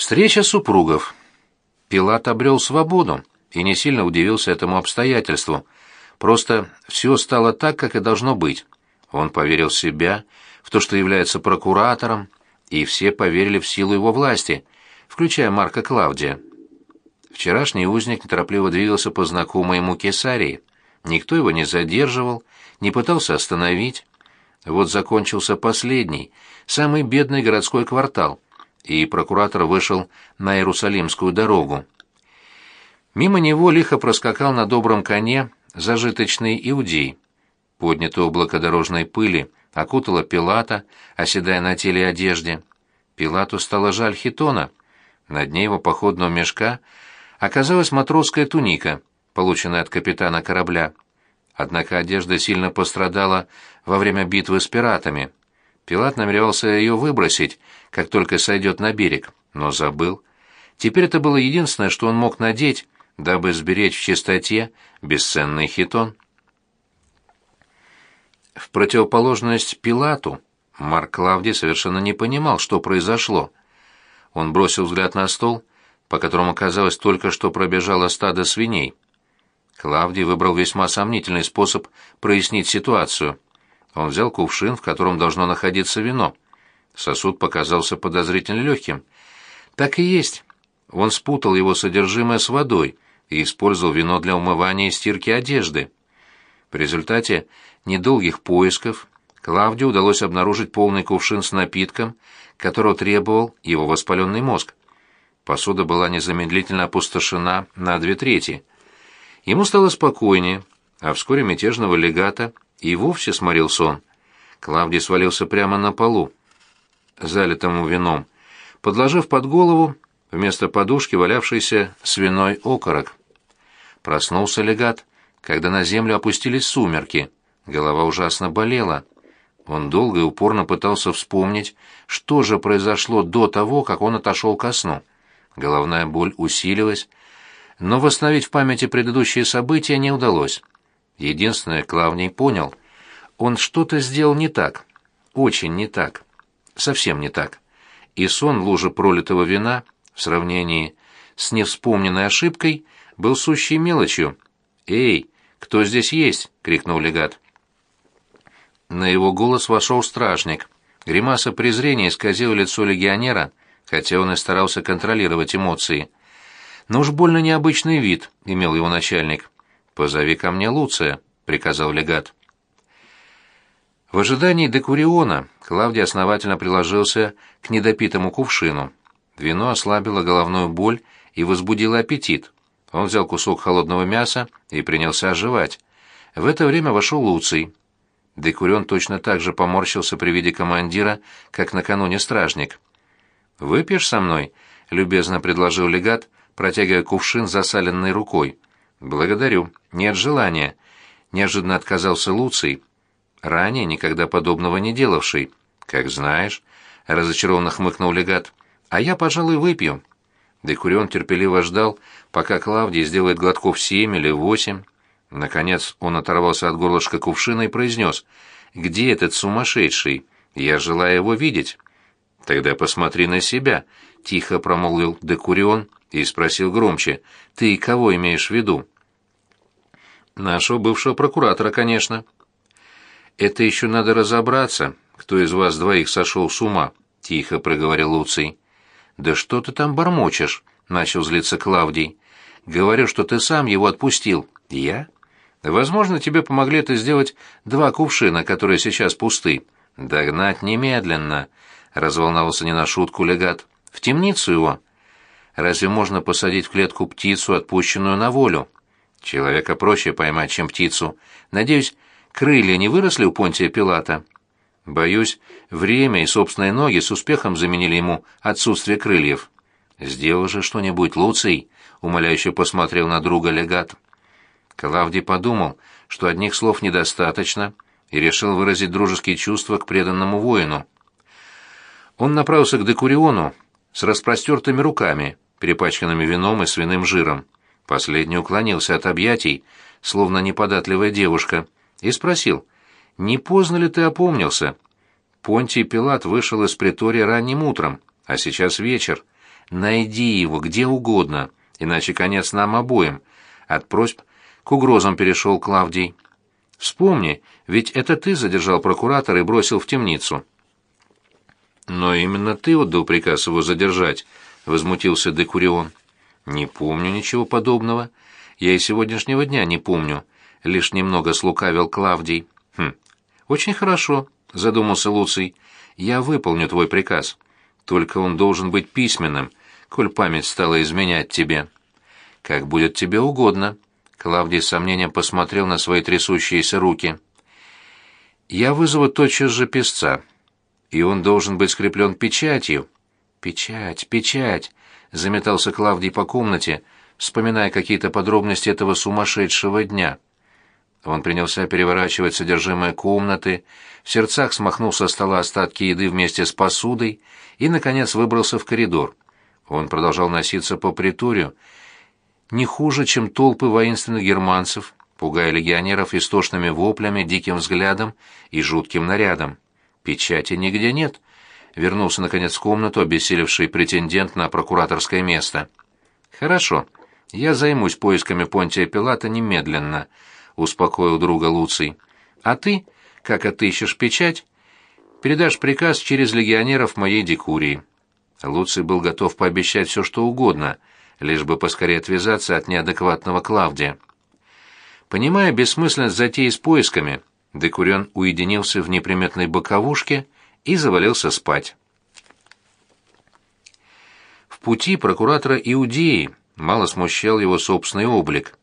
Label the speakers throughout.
Speaker 1: Встреча супругов. Пилат обрел свободу и не сильно удивился этому обстоятельству. Просто все стало так, как и должно быть. Он поверил в себя, в то, что является прокуратором, и все поверили в силу его власти, включая Марка Клавдия. Вчерашний узник неторопливо двигался по знакомой ему Кесарии. Никто его не задерживал, не пытался остановить. Вот закончился последний, самый бедный городской квартал — и прокуратор вышел на Иерусалимскую дорогу. Мимо него лихо проскакал на добром коне зажиточный иудей. Поднятое облако дорожной пыли окутало Пилата, оседая на теле и одежде. Пилату стало жаль хитона. На дне его походного мешка оказалась матросская туника, полученная от капитана корабля. Однако одежда сильно пострадала во время битвы с пиратами. Пилат намеревался ее выбросить, как только сойдет на берег, но забыл. Теперь это было единственное, что он мог надеть, дабы сберечь в чистоте бесценный хитон. В противоположность Пилату, Марк Клавдий совершенно не понимал, что произошло. Он бросил взгляд на стол, по которому, казалось, только что пробежало стадо свиней. Клавдий выбрал весьма сомнительный способ прояснить ситуацию — он взял кувшин, в котором должно находиться вино. Сосуд показался подозрительно легким. Так и есть. Он спутал его содержимое с водой и использовал вино для умывания и стирки одежды. В результате недолгих поисков Клавдию удалось обнаружить полный кувшин с напитком, которого требовал его воспаленный мозг. Посуда была незамедлительно опустошена на две трети. Ему стало спокойнее, а вскоре мятежного легата и вовсе сморил сон. Клавдий свалился прямо на полу, залитому вином, подложив под голову вместо подушки валявшийся свиной окорок. Проснулся легат, когда на землю опустились сумерки. Голова ужасно болела. Он долго и упорно пытался вспомнить, что же произошло до того, как он отошел ко сну. Головная боль усилилась, но восстановить в памяти предыдущие события не удалось. Единственное, Клавний понял, он что-то сделал не так, очень не так, совсем не так. И сон лужи пролитого вина в сравнении с невспомненной ошибкой был сущей мелочью. «Эй, кто здесь есть?» — крикнул легат. На его голос вошел стражник. Гримаса презрения исказила лицо легионера, хотя он и старался контролировать эмоции. Но уж больно необычный вид имел его начальник. «Позови ко мне Луция», — приказал легат. В ожидании Декуриона Клавдий основательно приложился к недопитому кувшину. Вино ослабило головную боль и возбудило аппетит. Он взял кусок холодного мяса и принялся оживать. В это время вошел Луций. Декурион точно так же поморщился при виде командира, как накануне стражник. «Выпьешь со мной?» — любезно предложил легат, протягивая кувшин засаленной рукой. «Благодарю. Нет желания», — неожиданно отказался Луций, ранее никогда подобного не делавший. «Как знаешь», — разочарованно хмыкнул легат, — «а я, пожалуй, выпью». Декурион терпеливо ждал, пока Клавдий сделает глотков семь или восемь. Наконец он оторвался от горлышка кувшина и произнес, «Где этот сумасшедший? Я желаю его видеть». «Тогда посмотри на себя», — тихо промолвил Декурион и спросил громче, «Ты кого имеешь в виду?» Нашего бывшего прокуратора, конечно. Это еще надо разобраться, кто из вас двоих сошел с ума, тихо проговорил Луций. Да что ты там бормочешь? начал злиться Клавдий. Говорю, что ты сам его отпустил. Я? Возможно, тебе помогли это сделать два кувшина, которые сейчас пусты. Догнать немедленно, разволновался не на шутку легат. В темницу его. Разве можно посадить в клетку птицу, отпущенную на волю? Человека проще поймать, чем птицу. Надеюсь, крылья не выросли у Понтия Пилата? Боюсь, время и собственные ноги с успехом заменили ему отсутствие крыльев. Сделал же что-нибудь, Луций, умоляюще посмотрел на друга легат. Клавдий подумал, что одних слов недостаточно, и решил выразить дружеские чувства к преданному воину. Он направился к Декуриону с распростертыми руками, перепачканными вином и свиным жиром. Последний уклонился от объятий, словно неподатливая девушка, и спросил, «Не поздно ли ты опомнился?» Понтий Пилат вышел из притория ранним утром, а сейчас вечер. Найди его где угодно, иначе конец нам обоим. От просьб к угрозам перешел Клавдий. Вспомни, ведь это ты задержал прокуратора и бросил в темницу. Но именно ты отдал приказ его задержать, возмутился Декурион. Не помню ничего подобного. Я и сегодняшнего дня не помню, лишь немного слукавил Клавдий. Хм. Очень хорошо, задумался Луций. Я выполню твой приказ. Только он должен быть письменным, коль память стала изменять тебе. Как будет тебе угодно. Клавдий с сомнением посмотрел на свои трясущиеся руки. Я вызову тотчас же писца, и он должен быть скреплен печатью. Печать, печать, заметался Клавдий по комнате, вспоминая какие-то подробности этого сумасшедшего дня. Он принялся переворачивать содержимое комнаты, в сердцах смахнул со стола остатки еды вместе с посудой и, наконец, выбрался в коридор. Он продолжал носиться по приторию, не хуже, чем толпы воинственных германцев, пугая легионеров истошными воплями, диким взглядом и жутким нарядом. Печати нигде нет. Вернулся, наконец, в комнату обессилевший претендент на прокураторское место. «Хорошо, я займусь поисками Понтия Пилата немедленно», — успокоил друга Луций. «А ты, как отыщешь печать, передашь приказ через легионеров моей декурии». Луций был готов пообещать все, что угодно, лишь бы поскорее отвязаться от неадекватного Клавдия. Понимая бессмысленность затеи с поисками, Декурен уединился в неприметной боковушке и завалился спать. В пути прокуратора Иудеи мало смущал его собственный облик.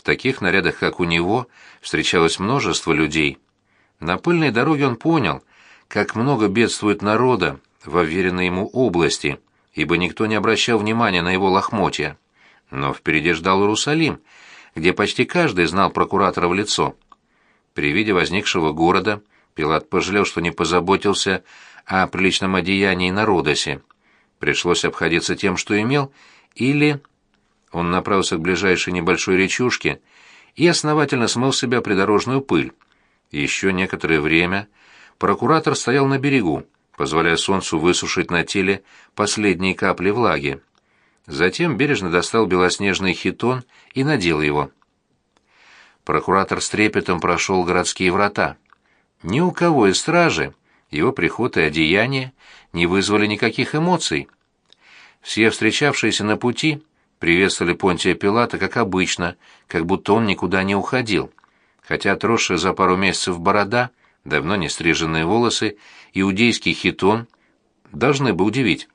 Speaker 1: В таких нарядах, как у него, встречалось множество людей. На пыльной дороге он понял, как много бедствует народа в уверенной ему области, ибо никто не обращал внимания на его лохмотья. Но впереди ждал Иерусалим, где почти каждый знал прокуратора в лицо. При виде возникшего города Пилат пожалел, что не позаботился о приличном одеянии на Родосе. Пришлось обходиться тем, что имел, или... Он направился к ближайшей небольшой речушке и основательно смыл с себя придорожную пыль. Еще некоторое время прокуратор стоял на берегу, позволяя солнцу высушить на теле последние капли влаги. Затем бережно достал белоснежный хитон и надел его. Прокуратор с трепетом прошел городские врата. Ни у кого из стражи его приход и одеяние не вызвали никаких эмоций. Все встречавшиеся на пути приветствовали Понтия Пилата как обычно, как будто он никуда не уходил. Хотя отросшая за пару месяцев борода, давно не стриженные волосы, иудейский хитон должны бы удивить.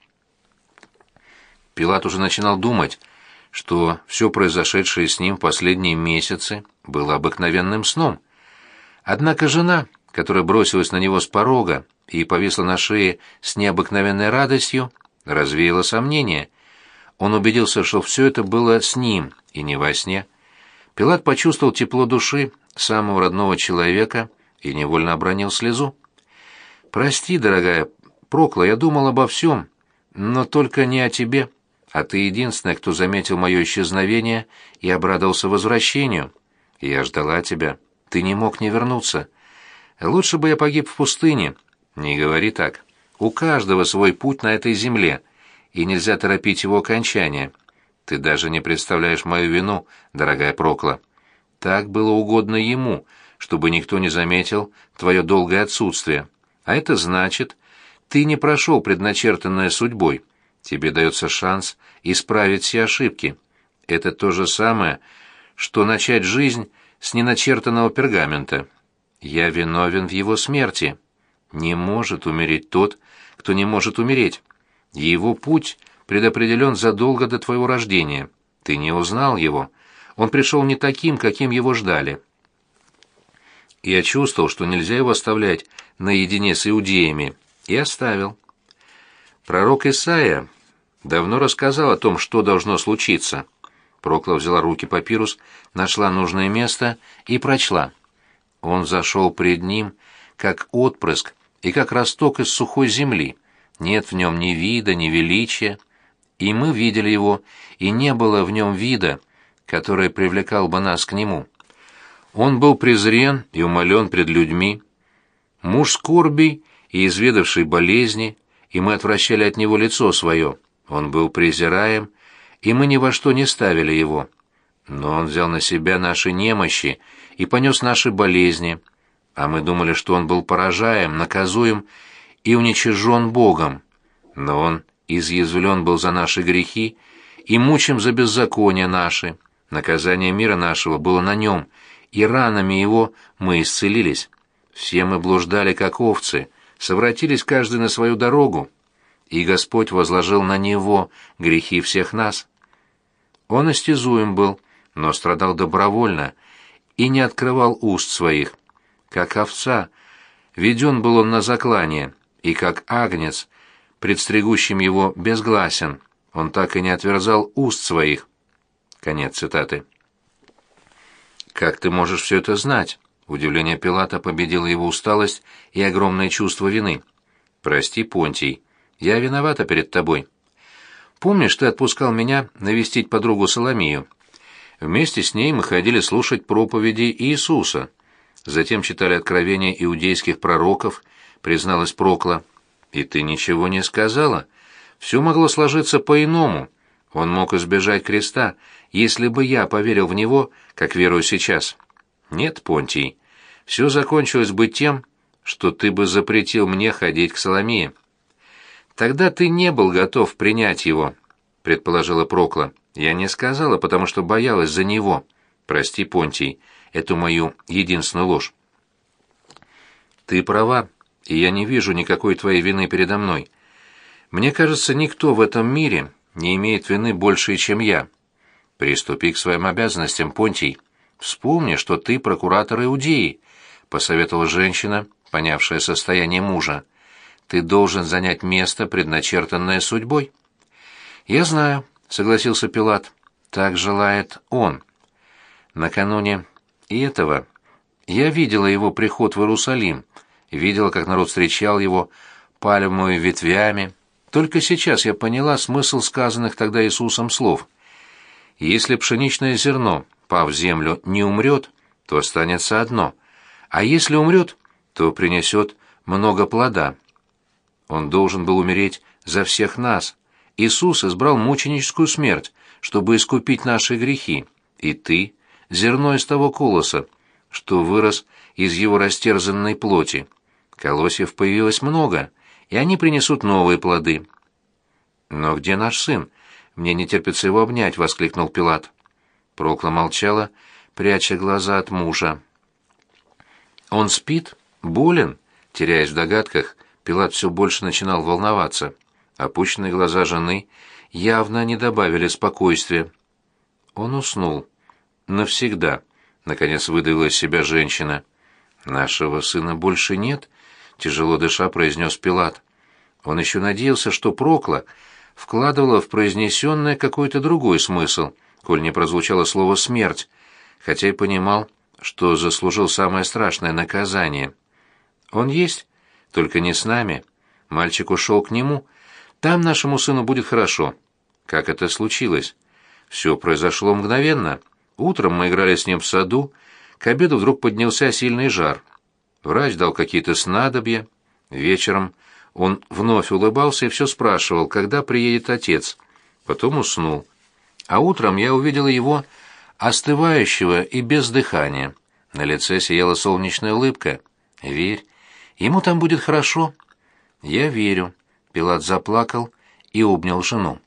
Speaker 1: Пилат уже начинал думать, что все произошедшее с ним в последние месяцы было обыкновенным сном. Однако жена, которая бросилась на него с порога и повисла на шее с необыкновенной радостью, развеяла сомнения. Он убедился, что все это было с ним и не во сне. Пилат почувствовал тепло души самого родного человека и невольно обронил слезу. «Прости, дорогая Прокла, я думал обо всем, но только не о тебе, а ты единственная, кто заметил мое исчезновение и обрадовался возвращению». Я ждала тебя. Ты не мог не вернуться. Лучше бы я погиб в пустыне. Не говори так. У каждого свой путь на этой земле, и нельзя торопить его окончание. Ты даже не представляешь мою вину, дорогая Прокла. Так было угодно ему, чтобы никто не заметил твое долгое отсутствие. А это значит, ты не прошел предначертанное судьбой. Тебе дается шанс исправить все ошибки. Это то же самое, что начать жизнь с неначертанного пергамента. Я виновен в его смерти. Не может умереть тот, кто не может умереть. Его путь предопределен задолго до твоего рождения. Ты не узнал его. Он пришел не таким, каким его ждали. Я чувствовал, что нельзя его оставлять наедине с иудеями, и оставил. Пророк Исаия давно рассказал о том, что должно случиться. Прокла взяла руки папирус, нашла нужное место и прочла. Он зашел пред ним, как отпрыск и как росток из сухой земли. Нет в нем ни вида, ни величия. И мы видели его, и не было в нем вида, который привлекал бы нас к нему. Он был презрен и умолен пред людьми, муж скорбий и изведавший болезни, и мы отвращали от него лицо свое. Он был презираем, и мы ни во что не ставили его. Но он взял на себя наши немощи и понес наши болезни, а мы думали, что он был поражаем, наказуем и уничижен Богом. Но он изъязвлен был за наши грехи и мучим за беззакония наши. Наказание мира нашего было на нем, и ранами его мы исцелились. Все мы блуждали, как овцы, совратились каждый на свою дорогу, и Господь возложил на него грехи всех нас. Он истязуем был, но страдал добровольно и не открывал уст своих. Как овца, веден был он на заклание, и как агнец, предстригущим его безгласен, он так и не отверзал уст своих. Конец цитаты. «Как ты можешь все это знать?» Удивление Пилата победило его усталость и огромное чувство вины. «Прости, Понтий, я виновата перед тобой. Помнишь, ты отпускал меня навестить подругу Соломию? Вместе с ней мы ходили слушать проповеди Иисуса. Затем читали откровения иудейских пророков, призналась Прокла. И ты ничего не сказала. Все могло сложиться по-иному. Он мог избежать креста, если бы я поверил в него, как верую сейчас. Нет, Понтий, все закончилось бы тем, что ты бы запретил мне ходить к Соломее. Тогда ты не был готов принять его, предположила Прокла. Я не сказала, потому что боялась за него. Прости, Понтий, эту мою единственную ложь. Ты права, и я не вижу никакой твоей вины передо мной. Мне кажется, никто в этом мире не имеет вины больше, чем я. Приступи к своим обязанностям, Понтий. Вспомни, что ты прокуратор Иудеи, посоветовала женщина, понявшая состояние мужа. Ты должен занять место, предначертанное судьбой. Я знаю, согласился Пилат. Так желает он. Накануне этого я видела его приход в Иерусалим, видела, как народ встречал его пальмовыми ветвями. Только сейчас я поняла смысл сказанных тогда Иисусом слов. Если пшеничное зерно, пав в землю, не умрет, то останется одно, а если умрет, то принесет много плода. Он должен был умереть за всех нас. Иисус избрал мученическую смерть, чтобы искупить наши грехи. И ты — зерно из того колоса, что вырос из его растерзанной плоти. Колосьев появилось много, и они принесут новые плоды. «Но где наш сын? Мне не терпится его обнять», — воскликнул Пилат. Прокла молчала, пряча глаза от мужа. «Он спит? Болен?» Теряясь в догадках, Пилат все больше начинал волноваться. Опущенные глаза жены явно не добавили спокойствия. Он уснул. Навсегда, наконец выдавила из себя женщина. Нашего сына больше нет, тяжело дыша произнес Пилат. Он еще надеялся, что Прокла вкладывала в произнесенное какой-то другой смысл, коль не прозвучало слово «смерть», хотя и понимал, что заслужил самое страшное наказание. «Он есть, только не с нами. Мальчик ушел к нему. Там нашему сыну будет хорошо». Как это случилось? Все произошло мгновенно. Утром мы играли с ним в саду, к обеду вдруг поднялся сильный жар. Врач дал какие-то снадобья. Вечером он вновь улыбался и все спрашивал, когда приедет отец. Потом уснул. А утром я увидела его остывающего и без дыхания. На лице сияла солнечная улыбка. «Верь, ему там будет хорошо». «Я верю». Пилат заплакал и обнял жену.